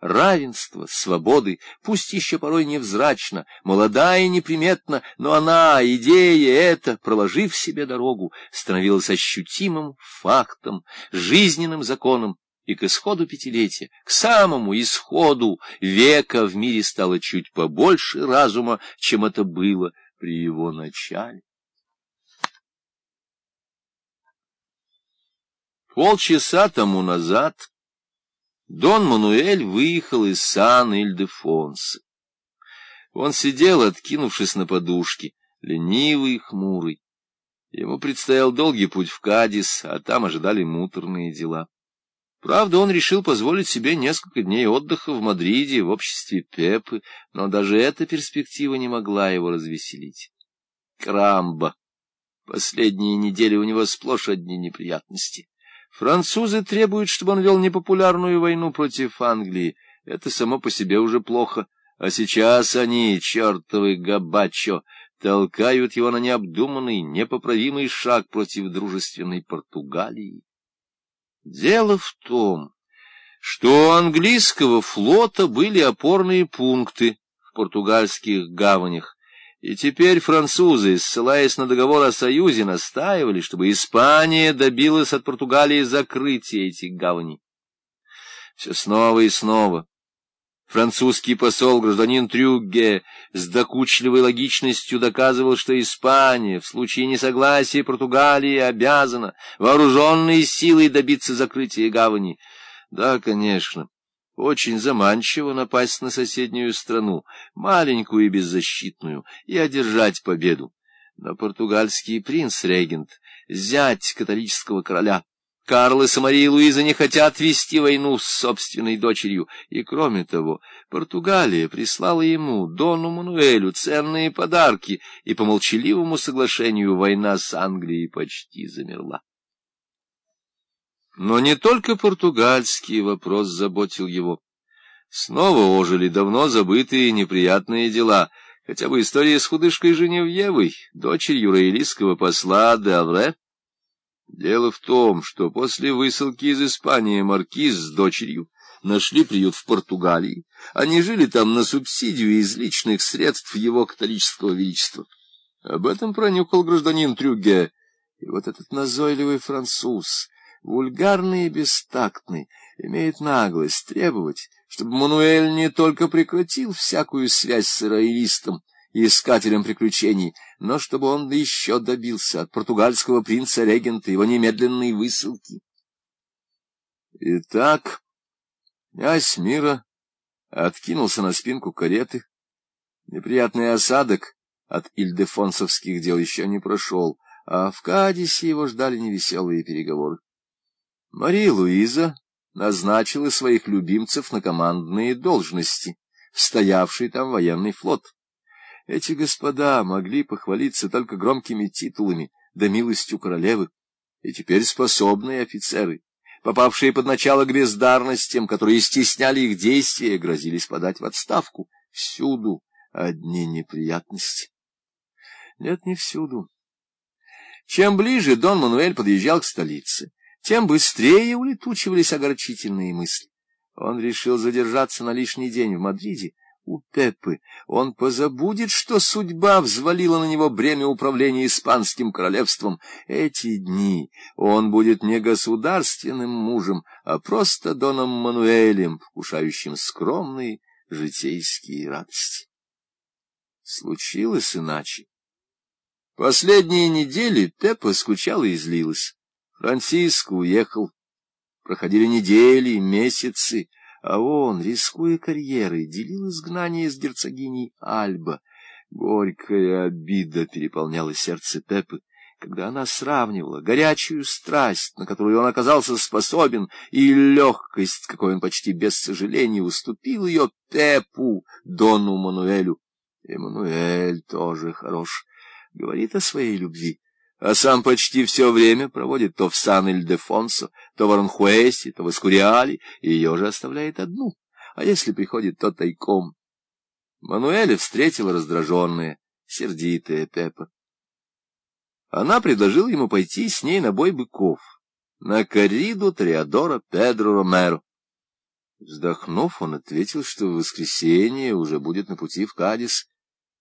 равенства, свободы, пусть еще порой невзрачно, молода и неприметна, но она, идея эта, проложив себе дорогу, становилась ощутимым фактом, жизненным законом, и к исходу пятилетия, к самому исходу века в мире стало чуть побольше разума, чем это было при его начале. Полчаса тому назад Дон Мануэль выехал из Сан-Ильдефонса. Он сидел, откинувшись на подушке, ленивый и хмурый. Ему предстоял долгий путь в Кадис, а там ожидали муторные дела. Правда, он решил позволить себе несколько дней отдыха в Мадриде в обществе Пепы, но даже эта перспектива не могла его развеселить. Крамба. Последние недели у него сплошь одни неприятности. Французы требуют, чтобы он вел непопулярную войну против Англии. Это само по себе уже плохо. А сейчас они, чертовы габачо, толкают его на необдуманный, непоправимый шаг против дружественной Португалии. Дело в том, что у английского флота были опорные пункты в португальских гаванях, и теперь французы, ссылаясь на договор о союзе, настаивали, чтобы Испания добилась от Португалии закрытия этих гаваней. Все снова и снова. Французский посол, гражданин Трюгге, с докучливой логичностью доказывал, что Испания в случае несогласия Португалии обязана вооруженной силой добиться закрытия гавани. Да, конечно. Очень заманчиво напасть на соседнюю страну, маленькую и беззащитную, и одержать победу. Но португальский принц-регент, зять католического короля, Карлос и Мария Луиза не хотят вести войну с собственной дочерью, и, кроме того, Португалия прислала ему, Дону Мануэлю, ценные подарки, и по молчаливому соглашению война с Англией почти замерла. Но не только португальский вопрос заботил его. Снова ожили давно забытые неприятные дела, хотя бы история с худышкой Женевьевой, дочерью раэлийского посла де Авре. Дело в том, что после высылки из Испании маркиз с дочерью нашли приют в Португалии. Они жили там на субсидию из личных средств его католического величества. Об этом пронюхал гражданин Трюге. И вот этот назойливый француз вульгарный и бестактный, имеет наглость требовать, чтобы Мануэль не только прекратил всякую связь с роялистом и искателем приключений, но чтобы он еще добился от португальского принца-регента его немедленной высылки. Итак, князь мира откинулся на спинку кареты. Неприятный осадок от ильдефонсовских дел еще не прошел, а в Кадисе его ждали невеселые переговоры. Мария Луиза назначила своих любимцев на командные должности, стоявший там военный флот. Эти господа могли похвалиться только громкими титулами да милостью королевы, и теперь способные офицеры, попавшие под начало бездарностям, которые стесняли их действия, грозились подать в отставку. Всюду одни неприятности. Нет, не всюду. Чем ближе Дон Мануэль подъезжал к столице, тем быстрее улетучивались огорчительные мысли. Он решил задержаться на лишний день в Мадриде у Пеппы. Он позабудет, что судьба взвалила на него бремя управления испанским королевством. Эти дни он будет не государственным мужем, а просто Доном Мануэлем, вкушающим скромные житейские радости. Случилось иначе. Последние недели Пеппа скучала и злилась. Франциско уехал. Проходили недели, месяцы, а он, рискуя карьерой, делил изгнание с герцогиней Альба. Горькая обида переполняла сердце Пеппы, когда она сравнивала горячую страсть, на которую он оказался способен, и легкость, какой он почти без сожаления уступил ее Пепу, Дону Мануэлю. Эммануэль тоже хорош, говорит о своей любви а сам почти все время проводит то в Сан-Ильдефонсо, то в Аранхуэсе, то в Эскуриале, и ее же оставляет одну, а если приходит, то тайком. Мануэля встретила раздраженная, сердитая Пеппа. Она предложила ему пойти с ней на бой быков, на кориду Триадора Педро Ромеро. Вздохнув, он ответил, что в воскресенье уже будет на пути в Кадис.